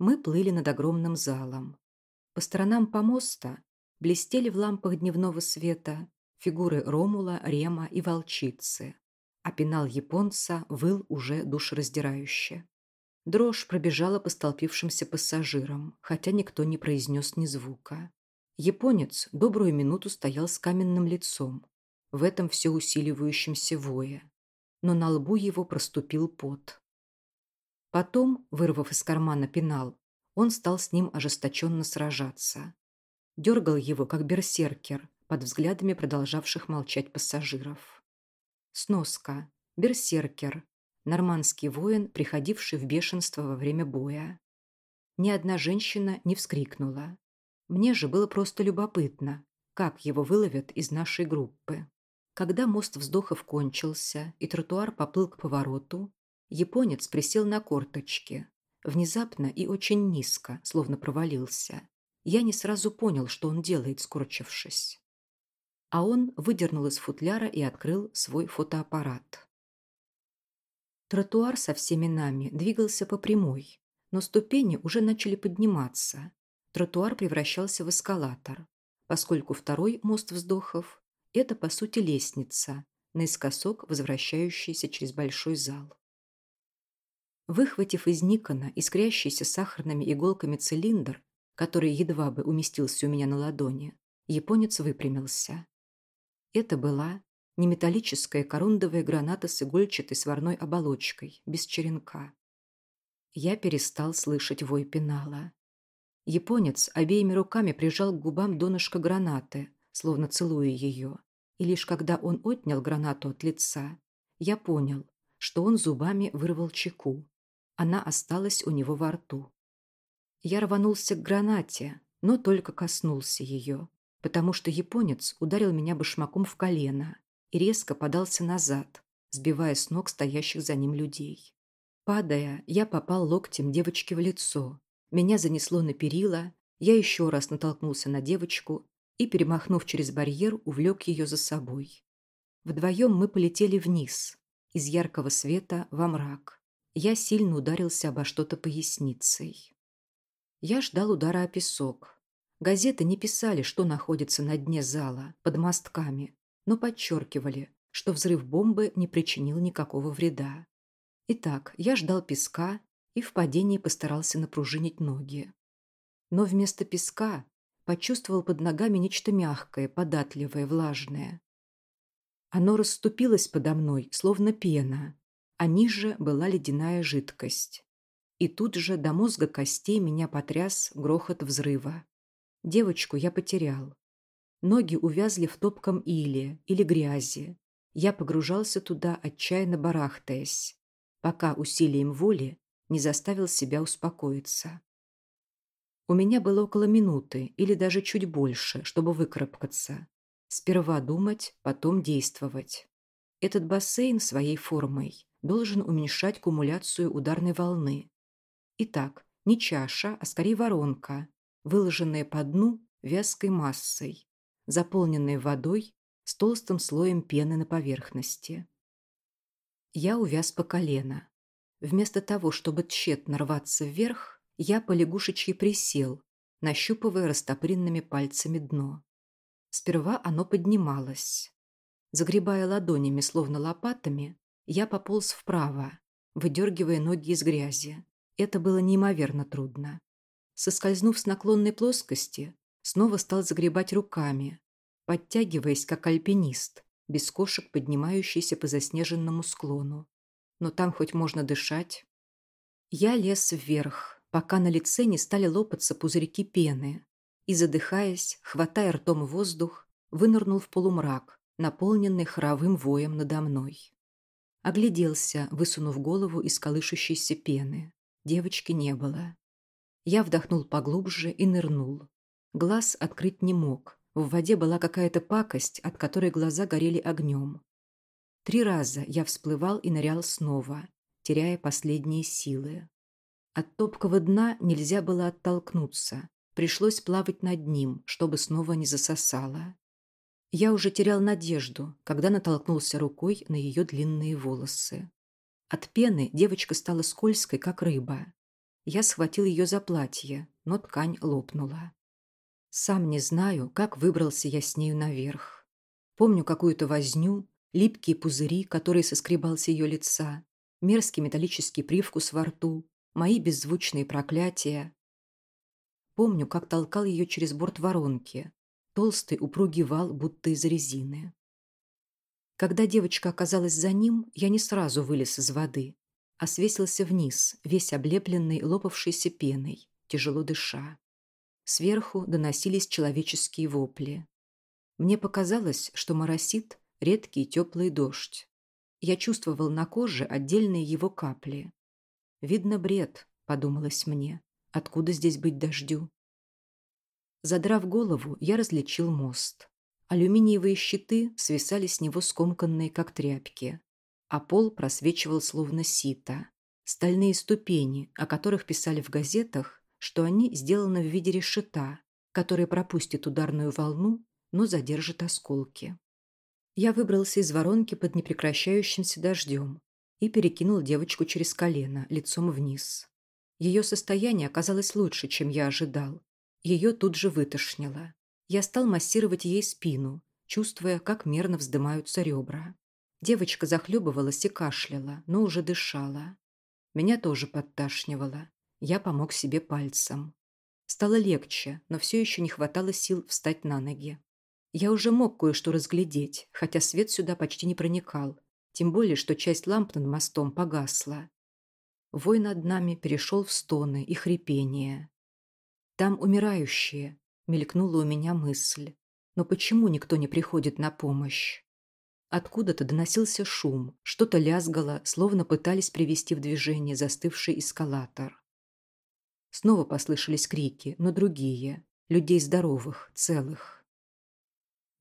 Мы плыли над огромным залом. По сторонам помоста блестели в лампах дневного света фигуры Ромула, Рема и волчицы, а пенал японца выл уже душераздирающе. Дрожь пробежала по столпившимся пассажирам, хотя никто не произнес ни звука. Японец добрую минуту стоял с каменным лицом, в этом все усиливающемся вое, но на лбу его проступил пот. Потом, вырвав из кармана пенал, он стал с ним ожесточенно сражаться. Дергал его, как берсеркер, под взглядами продолжавших молчать пассажиров. Сноска. Берсеркер. Нормандский воин, приходивший в бешенство во время боя. Ни одна женщина не вскрикнула. Мне же было просто любопытно, как его выловят из нашей группы. Когда мост вздохов кончился и тротуар поплыл к повороту, японец присел на корточки, внезапно и очень низко, словно провалился. Я не сразу понял, что он делает, скорчившись. А он выдернул из футляра и открыл свой фотоаппарат. Тротуар со всеми нами двигался по прямой, но ступени уже начали подниматься. Тротуар превращался в эскалатор, поскольку второй мост вздохов – это, по сути, лестница, наискосок возвращающаяся через большой зал. Выхватив из Никона искрящийся сахарными иголками цилиндр, который едва бы уместился у меня на ладони, японец выпрямился. Это была не металлическая корундовая граната с игольчатой сварной оболочкой, без черенка. Я перестал слышать вой пенала. Японец обеими руками прижал к губам донышко гранаты, словно целуя ее. И лишь когда он отнял гранату от лица, я понял, что он зубами вырвал чеку. Она осталась у него во рту. Я рванулся к гранате, но только коснулся ее, потому что японец ударил меня башмаком в колено и резко подался назад, сбивая с ног стоящих за ним людей. Падая, я попал локтем девочке в лицо. Меня занесло на перила, я еще раз натолкнулся на девочку и, перемахнув через барьер, увлек ее за собой. Вдвоем мы полетели вниз, из яркого света во мрак. Я сильно ударился обо что-то поясницей. Я ждал удара о песок. Газеты не писали, что находится на дне зала, под мостками, но подчеркивали, что взрыв бомбы не причинил никакого вреда. Итак, я ждал песка и в падении постарался напружинить ноги. Но вместо песка почувствовал под ногами нечто мягкое, податливое, влажное. Оно расступилось подо мной, словно пена, а ниже была ледяная жидкость. И тут же до мозга костей меня потряс грохот взрыва. Девочку я потерял. Ноги увязли в топком иле или грязи. Я погружался туда, отчаянно барахтаясь, пока усилием воли не заставил себя успокоиться. У меня было около минуты или даже чуть больше, чтобы выкарабкаться. Сперва думать, потом действовать. Этот бассейн своей формой должен уменьшать кумуляцию ударной волны. Итак, не чаша, а скорее воронка, выложенная по дну вязкой массой, заполненной водой с толстым слоем пены на поверхности. Я увяз по колено. Вместо того, чтобы тщетно рваться вверх, я по лягушечьи присел, нащупывая растопыренными пальцами дно. Сперва оно поднималось. Загребая ладонями, словно лопатами, я пополз вправо, выдергивая ноги из грязи. Это было неимоверно трудно. Соскользнув с наклонной плоскости, снова стал загребать руками, подтягиваясь, как альпинист, без кошек, поднимающийся по заснеженному склону. Но там хоть можно дышать. Я лез вверх, пока на лице не стали лопаться пузырьки пены, и, задыхаясь, хватая ртом воздух, вынырнул в полумрак, наполненный хоровым воем надо мной. Огляделся, высунув голову из колышущейся пены. Девочки не было. Я вдохнул поглубже и нырнул. Глаз открыть не мог. В воде была какая-то пакость, от которой глаза горели огнем. Три раза я всплывал и нырял снова, теряя последние силы. От топкого дна нельзя было оттолкнуться. Пришлось плавать над ним, чтобы снова не засосало. Я уже терял надежду, когда натолкнулся рукой на ее длинные волосы. От пены девочка стала скользкой, как рыба. Я схватил ее за платье, но ткань лопнула. Сам не знаю, как выбрался я с нею наверх. Помню какую-то возню, липкие пузыри, которые соскребал с ее лица, мерзкий металлический привкус во рту, мои беззвучные проклятия. Помню, как толкал ее через борт воронки, толстый упругий вал, будто из резины. Когда девочка оказалась за ним, я не сразу вылез из воды, а свесился вниз, весь облепленный лопавшейся пеной, тяжело дыша. Сверху доносились человеческие вопли. Мне показалось, что моросит редкий теплый дождь. Я чувствовал на коже отдельные его капли. «Видно бред», — подумалось мне. «Откуда здесь быть дождю?» Задрав голову, я различил мост. Алюминиевые щиты свисали с него скомканные, как тряпки, а пол просвечивал словно сито. Стальные ступени, о которых писали в газетах, что они сделаны в виде решета, который пропустит ударную волну, но задержит осколки. Я выбрался из воронки под непрекращающимся дождем и перекинул девочку через колено, лицом вниз. Ее состояние оказалось лучше, чем я ожидал. Ее тут же вытошнило. Я стал массировать ей спину, чувствуя, как мерно вздымаются ребра. Девочка захлебывалась и кашляла, но уже дышала. Меня тоже подташнивало. Я помог себе пальцем. Стало легче, но все еще не хватало сил встать на ноги. Я уже мог кое-что разглядеть, хотя свет сюда почти не проникал, тем более, что часть ламп над мостом погасла. Вой над нами перешел в стоны и хрипение. «Там умирающие», — мелькнула у меня мысль. «Но почему никто не приходит на помощь?» Откуда-то доносился шум, что-то лязгало, словно пытались привести в движение застывший эскалатор. Снова послышались крики, но другие, людей здоровых, целых.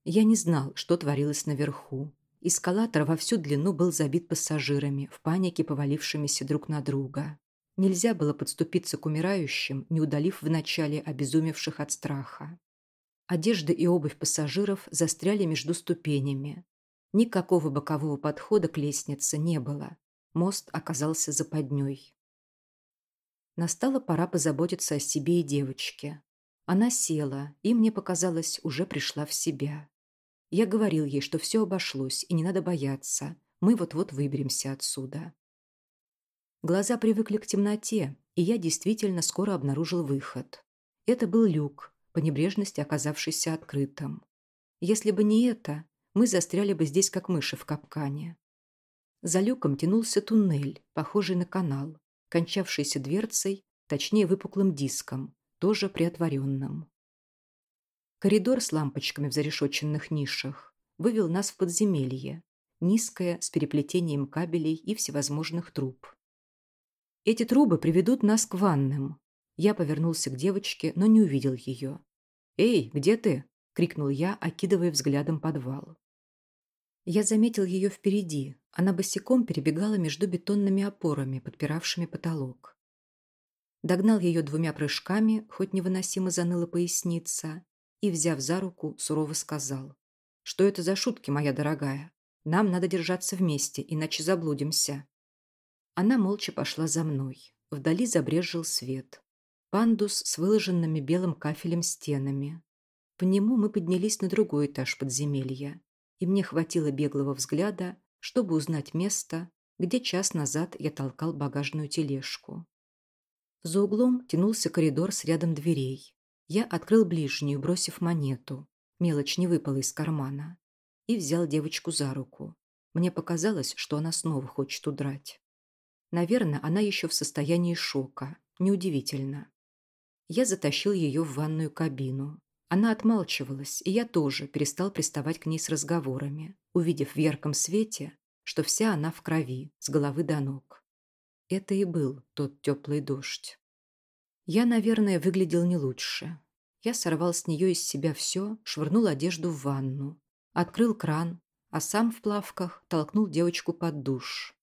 Я не знал, что творилось наверху. Эскалатор во всю длину был забит пассажирами, в панике повалившимися друг на друга. Нельзя было подступиться к умирающим, не удалив вначале обезумевших от страха. Одежда и обувь пассажиров застряли между ступенями. Никакого бокового подхода к лестнице не было. Мост оказался западней. Настала пора позаботиться о себе и девочке. Она села, и, мне показалось, уже пришла в себя. Я говорил ей, что все обошлось, и не надо бояться. Мы вот-вот выберемся отсюда. Глаза привыкли к темноте, и я действительно скоро обнаружил выход. Это был люк, по небрежности оказавшийся открытым. Если бы не это, мы застряли бы здесь, как мыши в капкане. За люком тянулся туннель, похожий на канал, кончавшийся дверцей, точнее выпуклым диском, тоже приотворенным. Коридор с лампочками в зарешоченных нишах вывел нас в подземелье, низкое, с переплетением кабелей и всевозможных труб. Эти трубы приведут нас к ванным. Я повернулся к девочке, но не увидел ее. «Эй, где ты?» — крикнул я, окидывая взглядом подвал. Я заметил ее впереди. Она босиком перебегала между бетонными опорами, подпиравшими потолок. Догнал ее двумя прыжками, хоть невыносимо заныла поясница, и, взяв за руку, сурово сказал. «Что это за шутки, моя дорогая? Нам надо держаться вместе, иначе заблудимся». Она молча пошла за мной. Вдали забрежил свет. Пандус с выложенными белым кафелем стенами. По нему мы поднялись на другой этаж подземелья, и мне хватило беглого взгляда, чтобы узнать место, где час назад я толкал багажную тележку. За углом тянулся коридор с рядом дверей, я открыл ближнюю, бросив монету. Мелочь не выпала из кармана. И взял девочку за руку. Мне показалось, что она снова хочет удрать. Наверное, она еще в состоянии шока. Неудивительно. Я затащил ее в ванную кабину. Она отмалчивалась, и я тоже перестал приставать к ней с разговорами, увидев в ярком свете, что вся она в крови, с головы до ног. Это и был тот теплый дождь. Я, наверное, выглядел не лучше. Я сорвал с нее из себя все, швырнул одежду в ванну, открыл кран, а сам в плавках толкнул девочку под душ.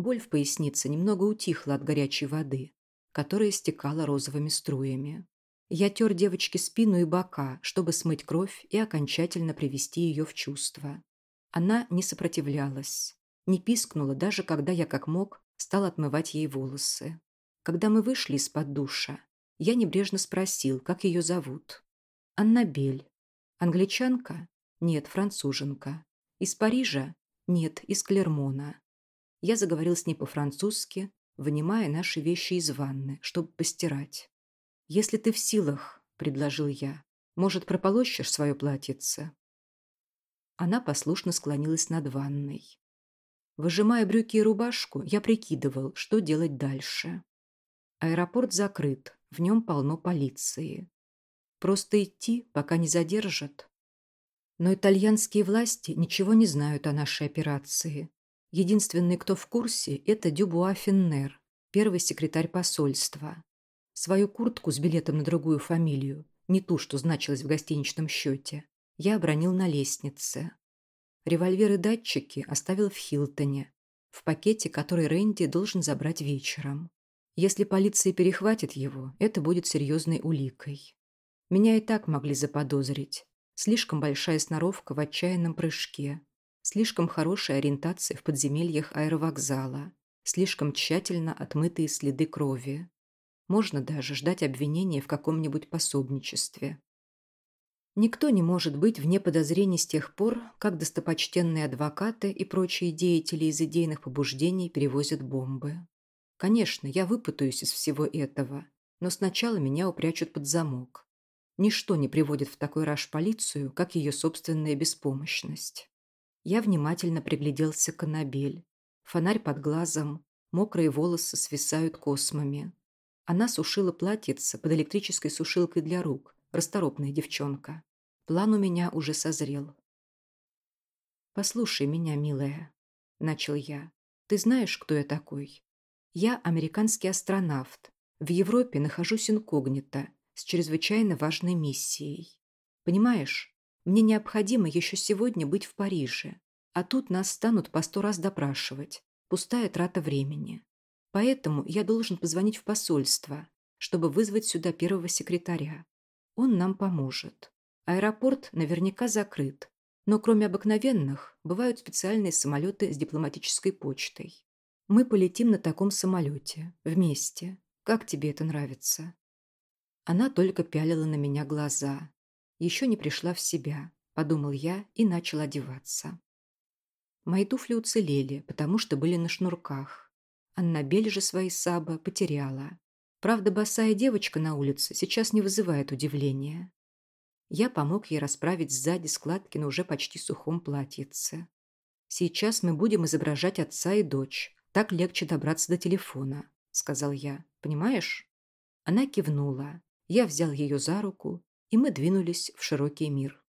Боль в пояснице немного утихла от горячей воды, которая стекала розовыми струями. Я тер девочке спину и бока, чтобы смыть кровь и окончательно привести ее в чувство. Она не сопротивлялась, не пискнула, даже когда я как мог стал отмывать ей волосы. Когда мы вышли из-под душа, я небрежно спросил, как ее зовут. Аннабель. Англичанка? Нет, француженка. Из Парижа? Нет, из Клермона. Я заговорил с ней по-французски, вынимая наши вещи из ванны, чтобы постирать. «Если ты в силах», — предложил я, — «может, прополощешь свое платьице?» Она послушно склонилась над ванной. Выжимая брюки и рубашку, я прикидывал, что делать дальше. Аэропорт закрыт, в нем полно полиции. Просто идти, пока не задержат. Но итальянские власти ничего не знают о нашей операции. Единственный, кто в курсе, это Дюбуа Финнер, первый секретарь посольства. Свою куртку с билетом на другую фамилию, не ту, что значилась в гостиничном счете, я обронил на лестнице. Револьвер и датчики оставил в Хилтоне, в пакете, который Рэнди должен забрать вечером. Если полиция перехватит его, это будет серьезной уликой. Меня и так могли заподозрить. Слишком большая сноровка в отчаянном прыжке, слишком хорошая ориентация в подземельях аэровокзала, слишком тщательно отмытые следы крови. Можно даже ждать обвинения в каком-нибудь пособничестве. Никто не может быть вне подозрений с тех пор, как достопочтенные адвокаты и прочие деятели из идейных побуждений перевозят бомбы. Конечно, я выпутаюсь из всего этого, но сначала меня упрячут под замок. Ничто не приводит в такой раж полицию, как ее собственная беспомощность. Я внимательно пригляделся к Анабель. Фонарь под глазом, мокрые волосы свисают космами. Она сушила платьице под электрической сушилкой для рук, расторопная девчонка. План у меня уже созрел. «Послушай меня, милая», — начал я. «Ты знаешь, кто я такой? Я американский астронавт. В Европе нахожусь инкогнито, с чрезвычайно важной миссией. Понимаешь, мне необходимо еще сегодня быть в Париже, а тут нас станут по сто раз допрашивать. Пустая трата времени. Поэтому я должен позвонить в посольство, чтобы вызвать сюда первого секретаря. Он нам поможет. Аэропорт наверняка закрыт, но кроме обыкновенных, бывают специальные самолеты с дипломатической почтой. Мы полетим на таком самолете, вместе. Как тебе это нравится?» Она только пялила на меня глаза. Еще не пришла в себя, подумал я и начал одеваться. Мои туфли уцелели, потому что были на шнурках. Аннабель же свои саба потеряла. Правда, босая девочка на улице сейчас не вызывает удивления. Я помог ей расправить сзади складки на уже почти сухом платьице. «Сейчас мы будем изображать отца и дочь. Так легче добраться до телефона», — сказал я. «Понимаешь?» Она кивнула. Я взял ее за руку, и мы двинулись в широкий мир.